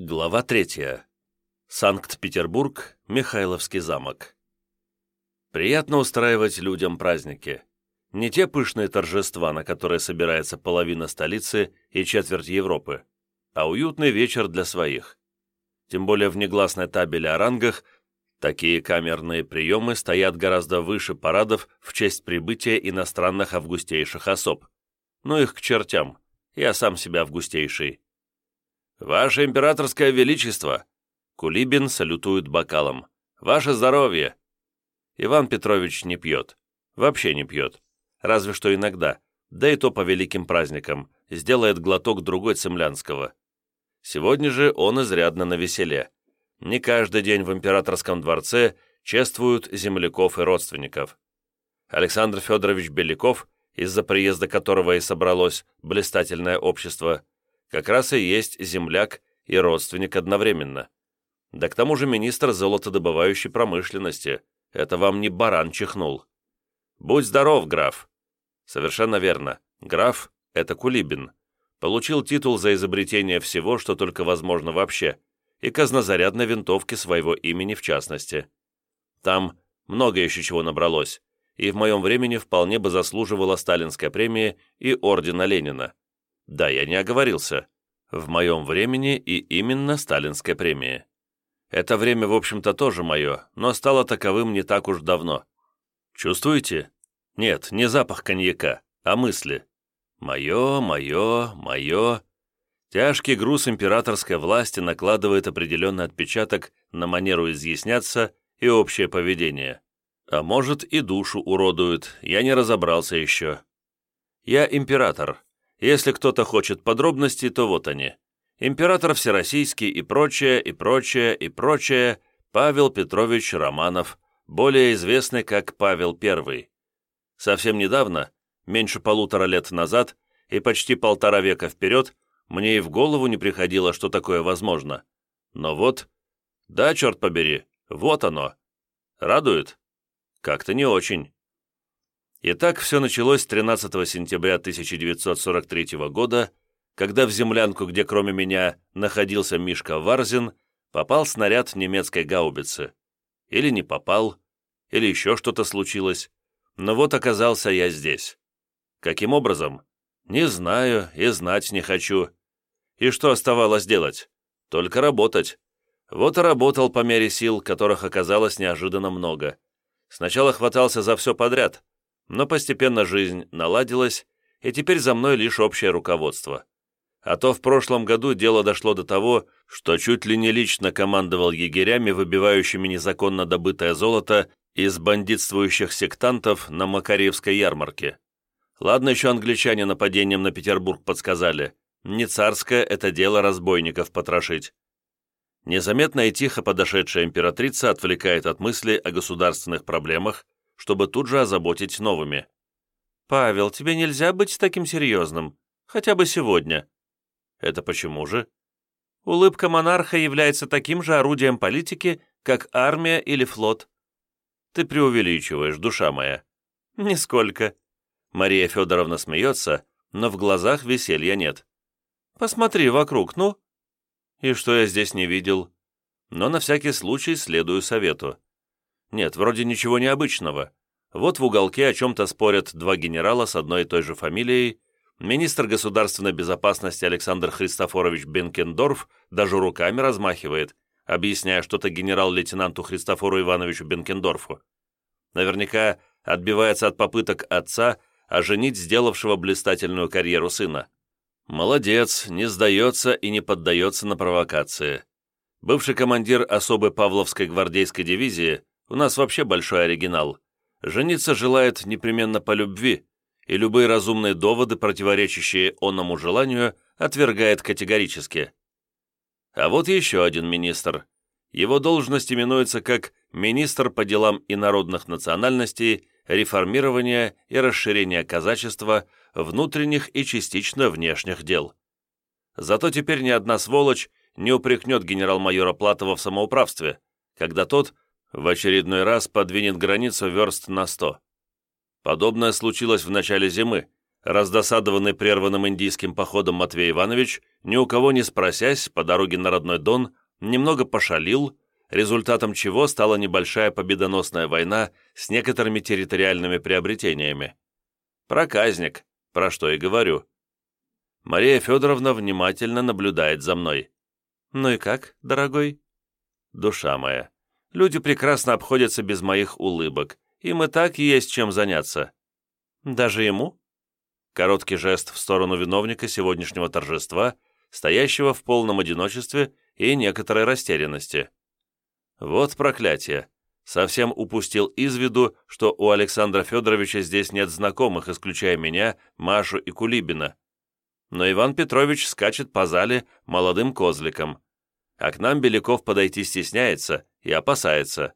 Глава третья. Санкт-Петербург, Михайловский замок. Приятно устраивать людям праздники. Не те пышные торжества, на которые собирается половина столицы и четверть Европы, а уютный вечер для своих. Тем более в негласной табеле о рангах такие камерные приемы стоят гораздо выше парадов в честь прибытия иностранных августейших особ. Ну их к чертям, я сам себя августейший. «Ваше императорское величество!» Кулибин салютует бокалом. «Ваше здоровье!» Иван Петрович не пьет. Вообще не пьет. Разве что иногда, да и то по великим праздникам, сделает глоток другой цемлянского. Сегодня же он изрядно на веселе. Не каждый день в императорском дворце чествуют земляков и родственников. Александр Федорович Беляков, из-за приезда которого и собралось блистательное общество, как раз и есть земляк и родственник одновременно. Да к тому же министр золотодобывающей промышленности. Это вам не баран чихнул. Будь здоров, граф. Совершенно верно. Граф — это Кулибин. Получил титул за изобретение всего, что только возможно вообще, и казнозарядной винтовки своего имени в частности. Там много еще чего набралось, и в моем времени вполне бы заслуживала сталинская премия и ордена Ленина. Да, я не оговорился. В моем времени и именно сталинская премия. Это время, в общем-то, тоже мое, но стало таковым не так уж давно. Чувствуете? Нет, не запах коньяка, а мысли. Мое, мое, мое. Тяжкий груз императорской власти накладывает определенный отпечаток на манеру изъясняться и общее поведение. А может, и душу уродует, я не разобрался еще. Я император, если кто-то хочет подробностей, то вот они. Император Всероссийский и прочее, и прочее, и прочее, Павел Петрович Романов, более известный как Павел I. Совсем недавно, меньше полутора лет назад и почти полтора века вперед, мне и в голову не приходило, что такое возможно. Но вот, да, черт побери, вот оно. Радует? Как-то не очень. Итак, все началось 13 сентября 1943 года, когда в землянку, где кроме меня находился Мишка Варзин, попал снаряд немецкой гаубицы. Или не попал, или еще что-то случилось. Но вот оказался я здесь. Каким образом? Не знаю и знать не хочу. И что оставалось делать? Только работать. Вот и работал по мере сил, которых оказалось неожиданно много. Сначала хватался за все подряд, но постепенно жизнь наладилась, и теперь за мной лишь общее руководство. А то в прошлом году дело дошло до того, что чуть ли не лично командовал егерями, выбивающими незаконно добытое золото из бандитствующих сектантов на Макаревской ярмарке. Ладно, еще англичане нападением на Петербург подсказали. Не царское это дело разбойников потрошить. Незаметно и тихо подошедшая императрица отвлекает от мысли о государственных проблемах, чтобы тут же озаботить новыми. «Павел, тебе нельзя быть таким серьезным, хотя бы сегодня». «Это почему же?» «Улыбка монарха является таким же орудием политики, как армия или флот». «Ты преувеличиваешь, душа моя». «Нисколько». Мария Федоровна смеется, но в глазах веселья нет. «Посмотри вокруг, ну». «И что я здесь не видел?» Но на всякий случай следую совету. Нет, вроде ничего необычного. Вот в уголке о чем-то спорят два генерала с одной и той же фамилией, министр государственной безопасности Александр Христофорович Бенкендорф даже руками размахивает, объясняя что-то генерал-лейтенанту Христофору Ивановичу Бенкендорфу. Наверняка отбивается от попыток отца оженить сделавшего блистательную карьеру сына. Молодец, не сдается и не поддается на провокации. Бывший командир особой Павловской гвардейской дивизии у нас вообще большой оригинал. Жениться желает непременно по любви, и любые разумные доводы, противоречащие онному желанию, отвергает категорически. А вот еще один министр. Его должность именуется как «министр по делам инородных национальностей, реформирования и расширения казачества, внутренних и частично внешних дел». Зато теперь ни одна сволочь не упрекнет генерал-майора Платова в самоуправстве, когда тот – в очередной раз подвинет границу верст на сто. Подобное случилось в начале зимы, Раздосадованный прерванным индийским походом Матвей Иванович, ни у кого не спросясь, по дороге на родной Дон, немного пошалил, результатом чего стала небольшая победоносная война с некоторыми территориальными приобретениями. Проказник, про что и говорю. Мария Федоровна внимательно наблюдает за мной. «Ну и как, дорогой?» «Душа моя, люди прекрасно обходятся без моих улыбок, им и так есть чем заняться». «Даже ему?» Короткий жест в сторону виновника сегодняшнего торжества, стоящего в полном одиночестве и некоторой растерянности. Вот проклятие. Совсем упустил из виду, что у Александра Федоровича здесь нет знакомых, исключая меня, Машу и Кулибина. Но Иван Петрович скачет по зале молодым козликом. А к нам Беляков подойти стесняется и опасается.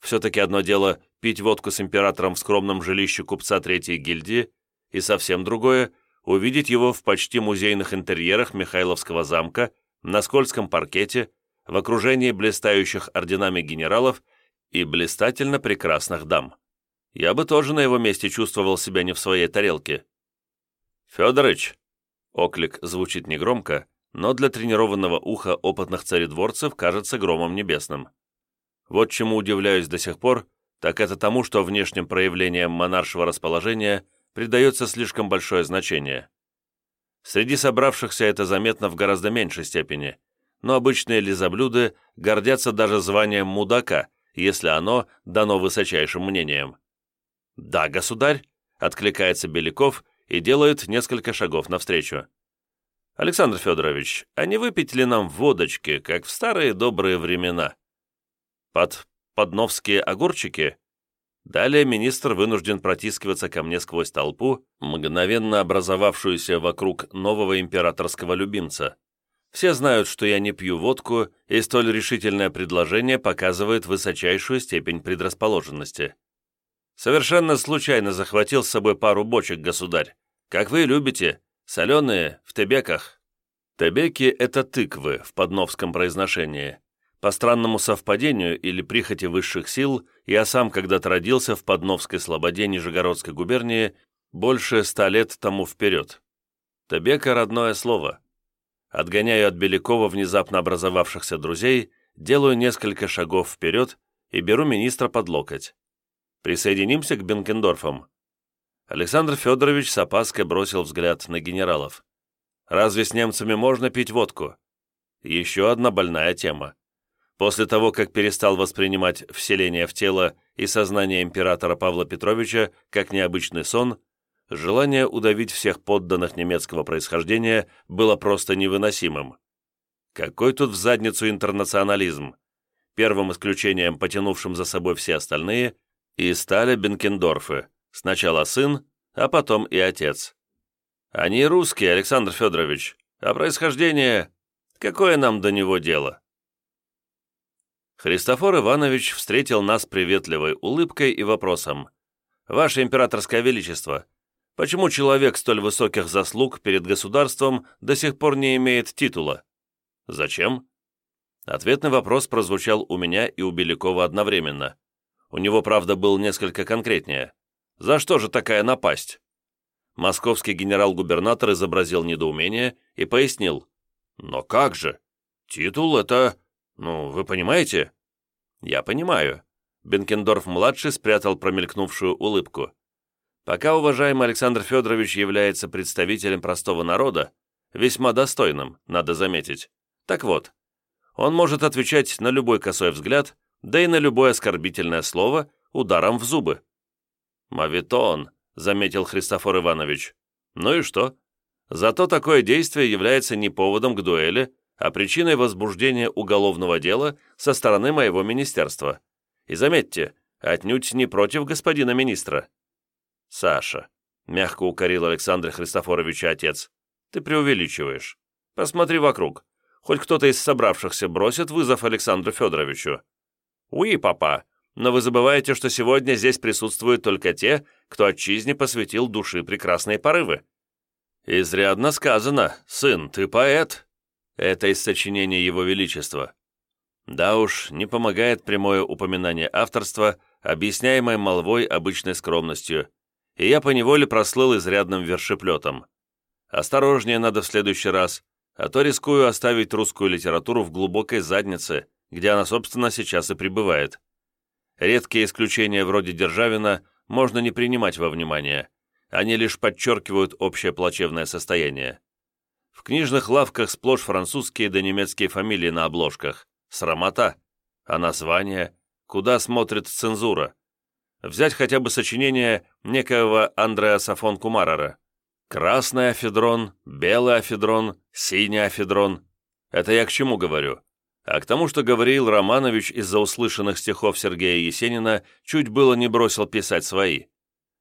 Все-таки одно дело пить водку с императором в скромном жилище купца Третьей гильдии, и совсем другое — увидеть его в почти музейных интерьерах Михайловского замка, на скользком паркете, в окружении блистающих орденами генералов и блистательно прекрасных дам. Я бы тоже на его месте чувствовал себя не в своей тарелке. «Федорыч!» Оклик звучит негромко, но для тренированного уха опытных царедворцев кажется громом небесным. Вот чему удивляюсь до сих пор, так это тому, что внешним проявлением монаршего расположения придается слишком большое значение. Среди собравшихся это заметно в гораздо меньшей степени, но обычные лизоблюды гордятся даже званием мудака, если оно дано высочайшим мнением. «Да, государь», — откликается Беляков и делает несколько шагов навстречу. «Александр Федорович, а не выпить ли нам водочки, как в старые добрые времена?» «Под подновские огурчики?» Далее министр вынужден протискиваться ко мне сквозь толпу, мгновенно образовавшуюся вокруг нового императорского любимца. Все знают, что я не пью водку, и столь решительное предложение показывает высочайшую степень предрасположенности. Совершенно случайно захватил с собой пару бочек, государь. Как вы любите, соленые, в тебеках. Тебеки — это тыквы в подновском произношении. По странному совпадению или прихоти высших сил, я сам когда-то родился в Подновской слободе Нижегородской губернии больше ста лет тому вперед. Тебека – родное слово. Отгоняю от Белякова внезапно образовавшихся друзей, делаю несколько шагов вперед и беру министра под локоть. Присоединимся к Бенкендорфам. Александр Федорович с опаской бросил взгляд на генералов. Разве с немцами можно пить водку? Еще одна больная тема. После того, как перестал воспринимать вселение в тело и сознание императора Павла Петровича как необычный сон, желание удавить всех подданных немецкого происхождения было просто невыносимым. Какой тут в задницу интернационализм? Первым исключением, потянувшим за собой все остальные, и стали Бенкендорфы, сначала сын, а потом и отец. Они русские, Александр Федорович, а происхождение... Какое нам до него дело? Христофор Иванович встретил нас приветливой улыбкой и вопросом. «Ваше императорское величество, почему человек столь высоких заслуг перед государством до сих пор не имеет титула?» «Зачем?» Ответный вопрос прозвучал у меня и у Белякова одновременно. У него, правда, был несколько конкретнее. «За что же такая напасть?» Московский генерал-губернатор изобразил недоумение и пояснил. «Но как же? Титул — это «Ну, вы понимаете?» «Я понимаю». Бенкендорф-младший спрятал промелькнувшую улыбку. «Пока уважаемый Александр Федорович является представителем простого народа, весьма достойным, надо заметить. Так вот, он может отвечать на любой косой взгляд, да и на любое оскорбительное слово ударом в зубы». «Мавитон», — заметил Христофор Иванович. «Ну и что? Зато такое действие является не поводом к дуэли, а причиной возбуждения уголовного дела со стороны моего министерства. И заметьте, отнюдь не против господина министра. Саша, мягко укорил Александр Христофорович отец, ты преувеличиваешь. Посмотри вокруг. Хоть кто-то из собравшихся бросит вызов Александру Федоровичу. Уи, папа, но вы забываете, что сегодня здесь присутствуют только те, кто отчизне посвятил души прекрасные порывы. Изрядно сказано, сын, ты поэт, это из сочинения Его Величества. Да уж, не помогает прямое упоминание авторства, объясняемое молвой обычной скромностью. и я поневоле прослыл изрядным вершеплетом. Осторожнее надо в следующий раз, а то рискую оставить русскую литературу в глубокой заднице, где она, собственно, сейчас и пребывает. Редкие исключения вроде Державина можно не принимать во внимание, они лишь подчеркивают общее плачевное состояние. В книжных лавках сплошь французские да немецкие фамилии на обложках. Срамота. А название? Куда смотрит цензура? Взять хотя бы сочинение некоего Андреаса фон Кумарара. Красный афедрон, белый афедрон, синий афедрон. Это я к чему говорю? А к тому, что Гавриил Романович из-за услышанных стихов Сергея Есенина чуть было не бросил писать свои.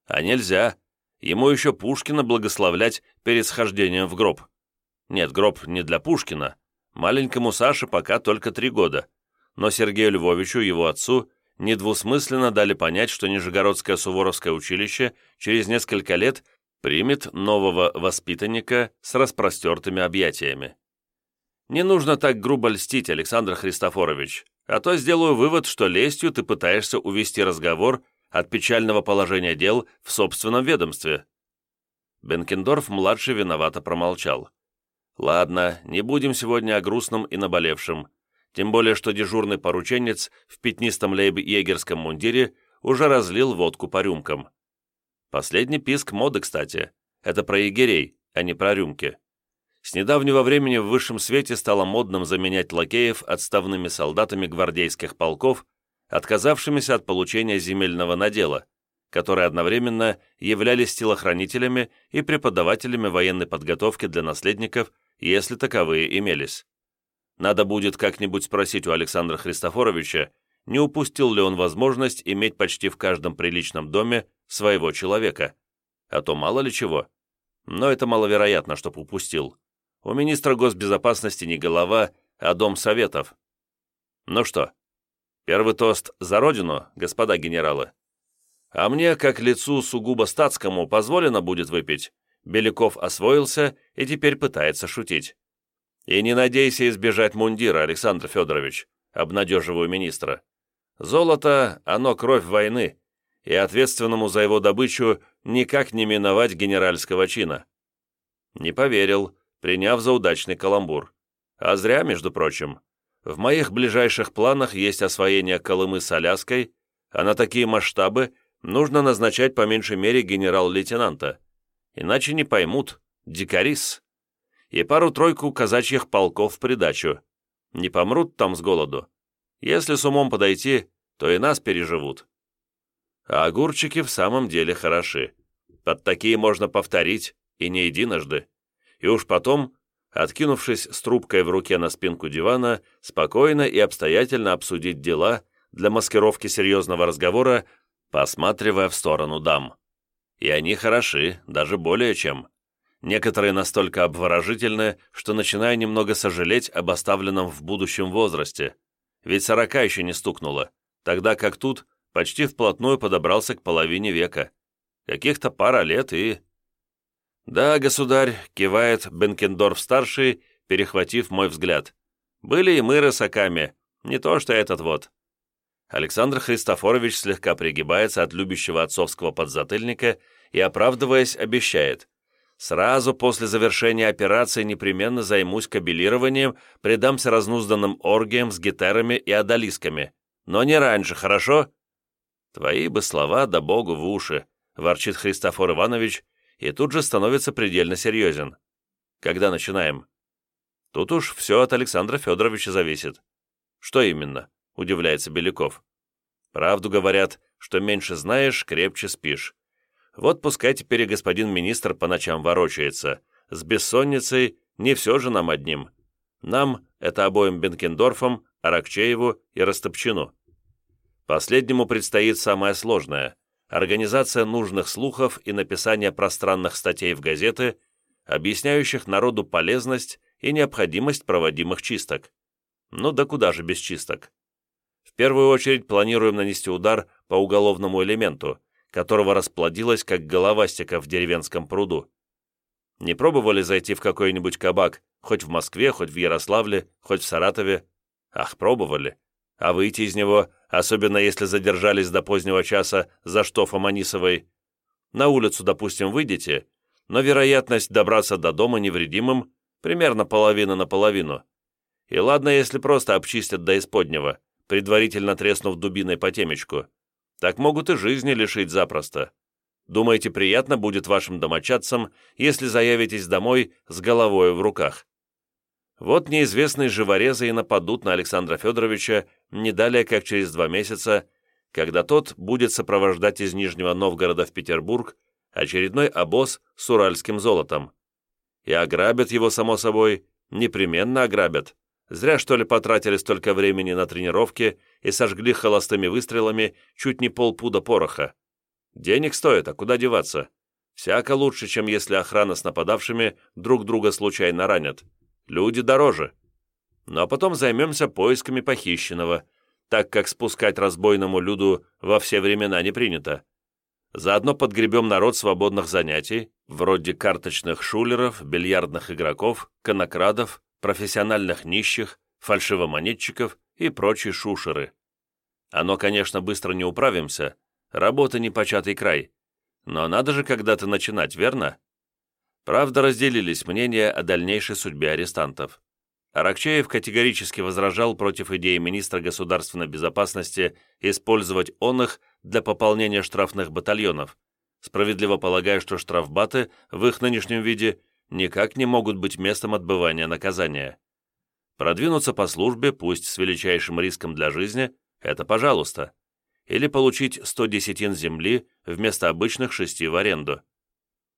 А нельзя. Ему еще Пушкина благословлять перед схождением в гроб. Нет, гроб не для Пушкина. Маленькому Саше пока только три года. Но Сергею Львовичу, его отцу, недвусмысленно дали понять, что Нижегородское Суворовское училище через несколько лет примет нового воспитанника с распростертыми объятиями. Не нужно так грубо льстить, Александр Христофорович, а то сделаю вывод, что лестью ты пытаешься увести разговор от печального положения дел в собственном ведомстве. Бенкендорф-младший виновато промолчал. Ладно, не будем сегодня о грустном и наболевшем, тем более что дежурный порученец в пятнистом лейб-егерском мундире уже разлил водку по рюмкам. Последний писк моды, кстати. Это про егерей, а не про рюмки. С недавнего времени в высшем свете стало модным заменять лакеев отставными солдатами гвардейских полков, отказавшимися от получения земельного надела, которые одновременно являлись телохранителями и преподавателями военной подготовки для наследников если таковые имелись. Надо будет как-нибудь спросить у Александра Христофоровича, не упустил ли он возможность иметь почти в каждом приличном доме своего человека, а то мало ли чего. Но это маловероятно, чтоб упустил. У министра госбезопасности не голова, а дом советов. Ну что, первый тост за родину, господа генералы? А мне, как лицу сугубо статскому, позволено будет выпить, Беляков освоился и теперь пытается шутить. «И не надейся избежать мундира, Александр Федорович», — обнадеживаю министра. «Золото, оно кровь войны, и ответственному за его добычу никак не миновать генеральского чина». Не поверил, приняв за удачный каламбур. А зря, между прочим. В моих ближайших планах есть освоение Колымы с Аляской, а на такие масштабы нужно назначать по меньшей мере генерал-лейтенанта иначе не поймут, дикарис. И пару-тройку казачьих полков в придачу. Не помрут там с голоду. Если с умом подойти, то и нас переживут. А огурчики в самом деле хороши. Под такие можно повторить, и не единожды. И уж потом, откинувшись с трубкой в руке на спинку дивана, спокойно и обстоятельно обсудить дела для маскировки серьезного разговора, посматривая в сторону дам. И они хороши, даже более чем. Некоторые настолько обворожительны, что начинаю немного сожалеть об оставленном в будущем возрасте. Ведь сорока еще не стукнуло, тогда как тут почти вплотную подобрался к половине века. Каких-то пара лет и... «Да, государь», — кивает Бенкендорф-старший, перехватив мой взгляд. «Были и мы рысаками, не то что этот вот». Александр Христофорович слегка пригибается от любящего отцовского подзатыльника и, оправдываясь, обещает. «Сразу после завершения операции непременно займусь кабелированием, предамся разнузданным оргиям с гитарами и одолисками. Но не раньше, хорошо?» «Твои бы слова да богу в уши», — ворчит Христофор Иванович, и тут же становится предельно серьезен. «Когда начинаем?» «Тут уж все от Александра Федоровича зависит». «Что именно?» — удивляется Беляков. «Правду говорят, что меньше знаешь, крепче спишь. Вот пускай теперь и господин министр по ночам ворочается. С бессонницей не все же нам одним. Нам, это обоим Бенкендорфам, Аракчееву и Растопчину. Последнему предстоит самое сложное – организация нужных слухов и написание пространных статей в газеты, объясняющих народу полезность и необходимость проводимых чисток. Ну да куда же без чисток? В первую очередь планируем нанести удар по уголовному элементу, которого расплодилась, как головастика в деревенском пруду. Не пробовали зайти в какой-нибудь кабак, хоть в Москве, хоть в Ярославле, хоть в Саратове? Ах, пробовали. А выйти из него, особенно если задержались до позднего часа за штофом Анисовой? На улицу, допустим, выйдете, но вероятность добраться до дома невредимым примерно половина на половину. И ладно, если просто обчистят до исподнего, предварительно треснув дубиной по темечку. Так могут и жизни лишить запросто. Думаете, приятно будет вашим домочадцам, если заявитесь домой с головой в руках? Вот неизвестные живорезы и нападут на Александра Федоровича не далее, как через два месяца, когда тот будет сопровождать из Нижнего Новгорода в Петербург очередной обоз с уральским золотом. И ограбят его, само собой, непременно ограбят. Зря, что ли, потратили столько времени на тренировки и сожгли холостыми выстрелами чуть не полпуда пороха. Денег стоит, а куда деваться? Всяко лучше, чем если охрана с нападавшими друг друга случайно ранят. Люди дороже. Ну потом займемся поисками похищенного, так как спускать разбойному люду во все времена не принято. Заодно подгребем народ свободных занятий, вроде карточных шулеров, бильярдных игроков, конокрадов, профессиональных нищих, фальшивомонетчиков и прочие шушеры. Оно, конечно, быстро не управимся, работа не початый край, но надо же когда-то начинать, верно? Правда, разделились мнения о дальнейшей судьбе арестантов. Аракчеев категорически возражал против идеи министра государственной безопасности использовать он их для пополнения штрафных батальонов, справедливо полагая, что штрафбаты в их нынешнем виде никак не могут быть местом отбывания наказания. Продвинуться по службе, пусть с величайшим риском для жизни, это пожалуйста. Или получить 100 десятин земли вместо обычных шести в аренду.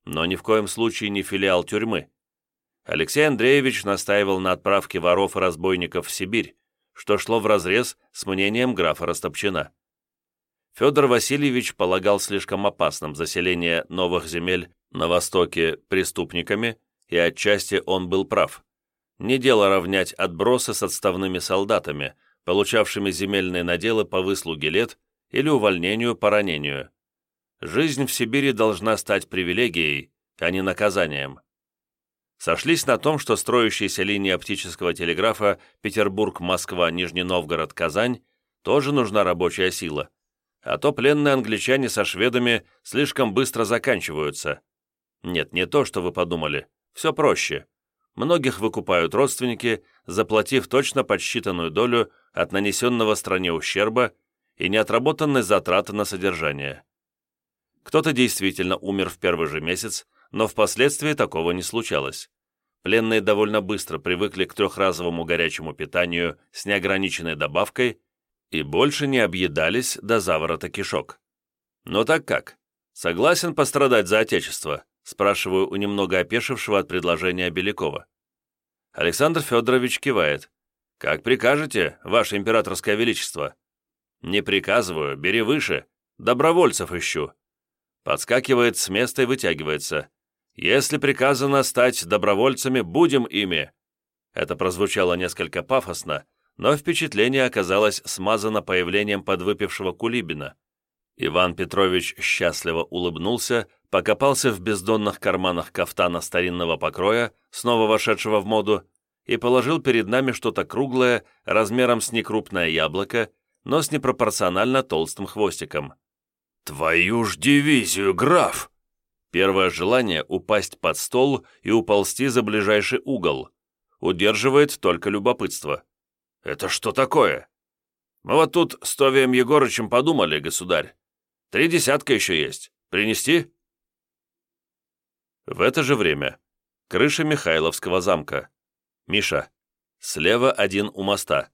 Но ни в коем случае не филиал тюрьмы. Алексей Андреевич настаивал на отправке воров и разбойников в Сибирь, что шло вразрез с мнением графа Растопчина. Федор Васильевич полагал слишком опасным заселение новых земель на Востоке преступниками, и отчасти он был прав. Не дело равнять отбросы с отставными солдатами, получавшими земельные наделы по выслуге лет или увольнению по ранению. Жизнь в Сибири должна стать привилегией, а не наказанием. Сошлись на том, что строящиеся линии оптического телеграфа Петербург-Москва-Нижний Новгород-Казань тоже нужна рабочая сила – а то пленные англичане со шведами слишком быстро заканчиваются. Нет, не то, что вы подумали. Все проще. Многих выкупают родственники, заплатив точно подсчитанную долю от нанесенного стране ущерба и неотработанной затраты на содержание. Кто-то действительно умер в первый же месяц, но впоследствии такого не случалось. Пленные довольно быстро привыкли к трехразовому горячему питанию с неограниченной добавкой и больше не объедались до заворота кишок. «Но так как? Согласен пострадать за Отечество?» Спрашиваю у немного опешившего от предложения Белякова. Александр Федорович кивает. «Как прикажете, Ваше Императорское Величество?» «Не приказываю, бери выше. Добровольцев ищу». Подскакивает с места и вытягивается. «Если приказано стать добровольцами, будем ими». Это прозвучало несколько пафосно, но впечатление оказалось смазано появлением подвыпившего Кулибина. Иван Петрович счастливо улыбнулся, покопался в бездонных карманах кафтана старинного покроя, снова вошедшего в моду, и положил перед нами что-то круглое, размером с некрупное яблоко, но с непропорционально толстым хвостиком. «Твою ж дивизию, граф!» Первое желание — упасть под стол и уползти за ближайший угол. Удерживает только любопытство. «Это что такое?» «Мы вот тут с Товием Егорычем подумали, государь. Три десятка еще есть. Принести?» В это же время. Крыша Михайловского замка. «Миша, слева один у моста».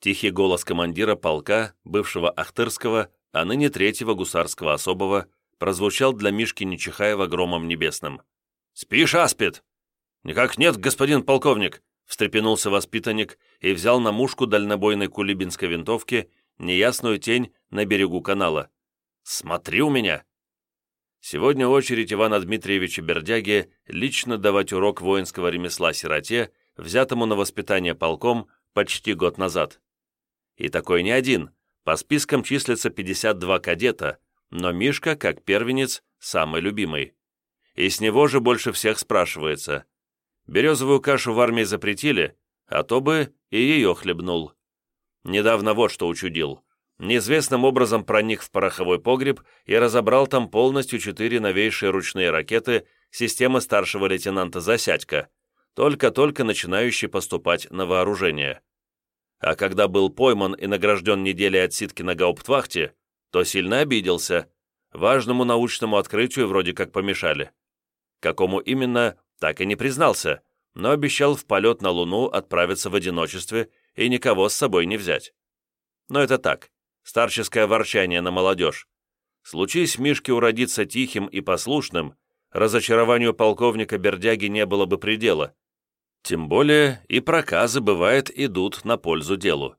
Тихий голос командира полка, бывшего Ахтырского, а ныне третьего гусарского особого, прозвучал для Мишки Нечихаева громом небесным. «Спишь, аспид?» «Никак нет, господин полковник встрепенулся воспитанник и взял на мушку дальнобойной кулибинской винтовки неясную тень на берегу канала. «Смотри у меня!» Сегодня очередь Ивана Дмитриевича Бердяги лично давать урок воинского ремесла сироте, взятому на воспитание полком почти год назад. И такой не один, по спискам числится 52 кадета, но Мишка, как первенец, самый любимый. И с него же больше всех спрашивается – Березовую кашу в армии запретили, а то бы и ее хлебнул. Недавно вот что учудил. Неизвестным образом проник в пороховой погреб и разобрал там полностью четыре новейшие ручные ракеты системы старшего лейтенанта Засядько, только-только начинающие поступать на вооружение. А когда был пойман и награжден неделей отсидки на гауптвахте, то сильно обиделся. Важному научному открытию вроде как помешали. Какому именно, так и не признался, но обещал в полет на Луну отправиться в одиночестве и никого с собой не взять. Но это так, старческое ворчание на молодежь. Случись Мишке уродиться тихим и послушным, разочарованию полковника Бердяги не было бы предела. Тем более и проказы, бывает, идут на пользу делу.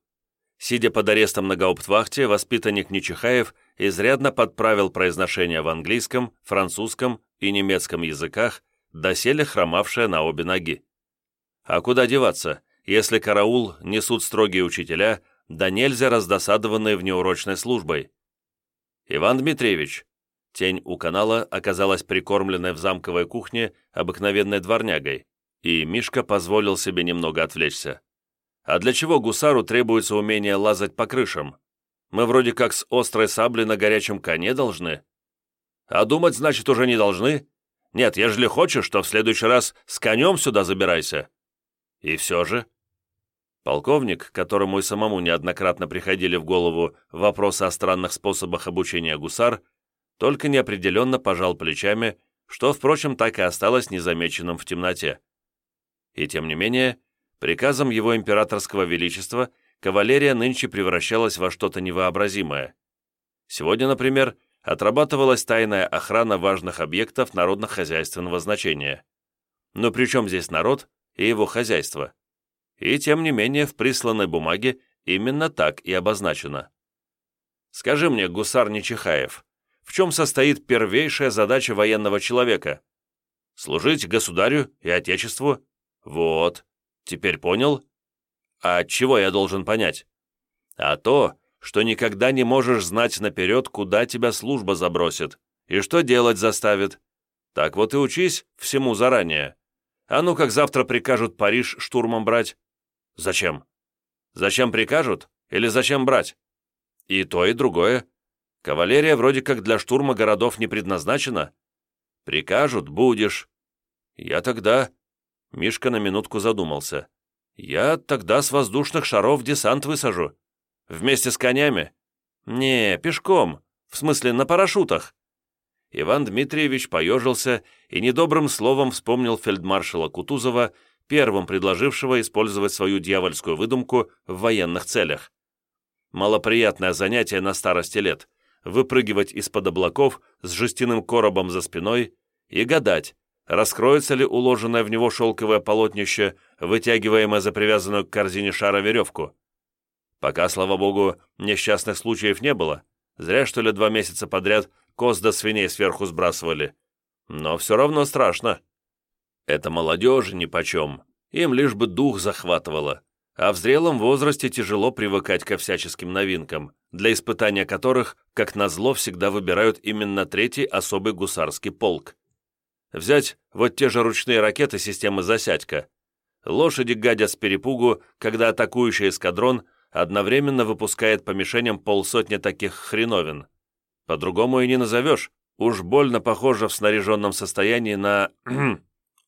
Сидя под арестом на гауптвахте, воспитанник Нечихаев изрядно подправил произношение в английском, французском и немецком языках, доселе хромавшее на обе ноги. А куда деваться, если караул несут строгие учителя, да нельзя раздосадованные внеурочной службой? Иван Дмитриевич, тень у канала оказалась прикормленной в замковой кухне обыкновенной дворнягой, и Мишка позволил себе немного отвлечься. А для чего гусару требуется умение лазать по крышам? Мы вроде как с острой саблей на горячем коне должны. А думать, значит, уже не должны? Нет, ежели хочешь, то в следующий раз с конем сюда забирайся. И все же... Полковник, которому и самому неоднократно приходили в голову вопросы о странных способах обучения гусар, только неопределенно пожал плечами, что, впрочем, так и осталось незамеченным в темноте. И тем не менее, приказом его императорского величества кавалерия нынче превращалась во что-то невообразимое. Сегодня, например, отрабатывалась тайная охрана важных объектов народно-хозяйственного значения. Но при чем здесь народ и его хозяйство? И тем не менее в присланной бумаге именно так и обозначено. Скажи мне, гусар Нечихаев, в чем состоит первейшая задача военного человека? Служить государю и отечеству? Вот, теперь понял? А чего я должен понять? А то, что никогда не можешь знать наперед, куда тебя служба забросит и что делать заставит. Так вот и учись всему заранее. А ну как завтра прикажут Париж штурмом брать? Зачем? Зачем прикажут или зачем брать? И то, и другое. Кавалерия вроде как для штурма городов не предназначена. Прикажут — будешь. Я тогда... Мишка на минутку задумался. Я тогда с воздушных шаров десант высажу. Вместе с конями? Не, пешком. В смысле, на парашютах. Иван Дмитриевич поежился и недобрым словом вспомнил фельдмаршала Кутузова, первым предложившего использовать свою дьявольскую выдумку в военных целях. Малоприятное занятие на старости лет – выпрыгивать из-под облаков с жестяным коробом за спиной и гадать, раскроется ли уложенное в него шелковое полотнище, вытягиваемое за привязанную к корзине шара веревку. Пока, слава богу, несчастных случаев не было. Зря, что ли, два месяца подряд коз до свиней сверху сбрасывали. Но все равно страшно. Это молодежи нипочем. Им лишь бы дух захватывало. А в зрелом возрасте тяжело привыкать ко всяческим новинкам, для испытания которых, как назло, всегда выбирают именно третий особый гусарский полк. Взять вот те же ручные ракеты системы «Засядька». Лошади гадят с перепугу, когда атакующий эскадрон – одновременно выпускает по мишеням полсотни таких хреновин. По-другому и не назовешь. Уж больно похоже в снаряженном состоянии на...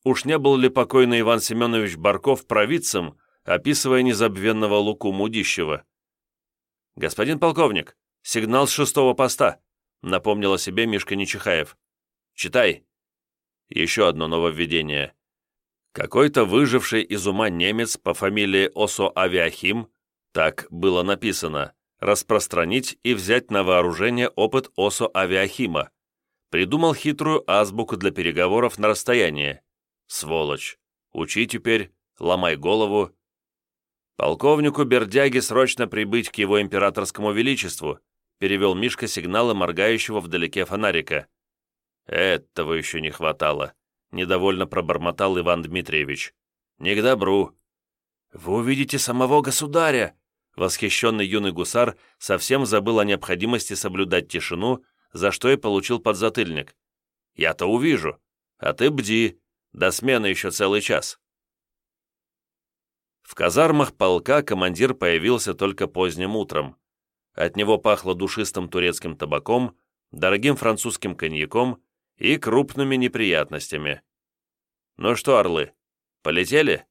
Уж не был ли покойный Иван Семенович Барков провидцем, описывая незабвенного Луку Мудищева? «Господин полковник, сигнал с шестого поста», напомнил о себе Мишка Нечихаев. «Читай». Еще одно нововведение. Какой-то выживший из ума немец по фамилии Осо Авиахим так было написано «распространить и взять на вооружение опыт ОСО Авиахима». Придумал хитрую азбуку для переговоров на расстоянии. Сволочь. Учи теперь, ломай голову. Полковнику Бердяге срочно прибыть к его императорскому величеству, перевел Мишка сигналы моргающего вдалеке фонарика. Этого еще не хватало, недовольно пробормотал Иван Дмитриевич. Не к добру. «Вы увидите самого государя!» Восхищенный юный гусар совсем забыл о необходимости соблюдать тишину, за что и получил подзатыльник. «Я-то увижу, а ты бди, до смены еще целый час». В казармах полка командир появился только поздним утром. От него пахло душистым турецким табаком, дорогим французским коньяком и крупными неприятностями. «Ну что, орлы, полетели?»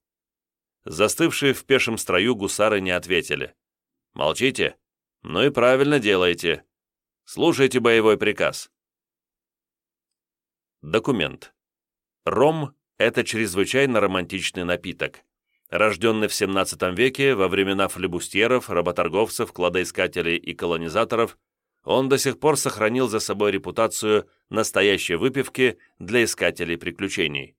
Застывшие в пешем строю гусары не ответили. «Молчите? Ну и правильно делаете. Слушайте боевой приказ». Документ. Ром – это чрезвычайно романтичный напиток. Рожденный в 17 веке, во времена флебустьеров, работорговцев, кладоискателей и колонизаторов, он до сих пор сохранил за собой репутацию настоящей выпивки для искателей приключений.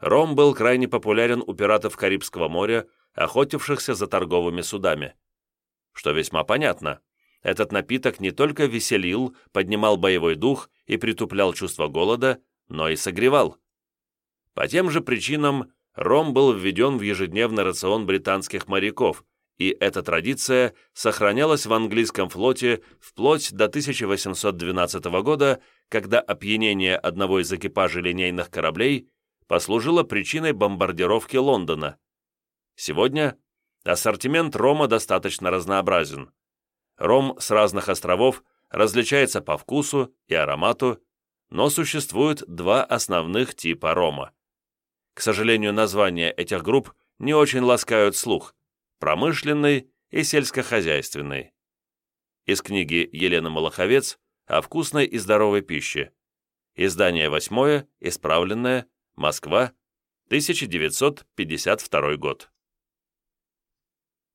Ром был крайне популярен у пиратов Карибского моря, охотившихся за торговыми судами. Что весьма понятно. Этот напиток не только веселил, поднимал боевой дух и притуплял чувство голода, но и согревал. По тем же причинам ром был введен в ежедневный рацион британских моряков, и эта традиция сохранялась в английском флоте вплоть до 1812 года, когда опьянение одного из экипажей линейных кораблей послужило причиной бомбардировки Лондона. Сегодня ассортимент рома достаточно разнообразен. Ром с разных островов различается по вкусу и аромату, но существует два основных типа рома. К сожалению, названия этих групп не очень ласкают слух – промышленный и сельскохозяйственный. Из книги Елены Малаховец о вкусной и здоровой пище. Издание восьмое, исправленное, Москва, 1952 год.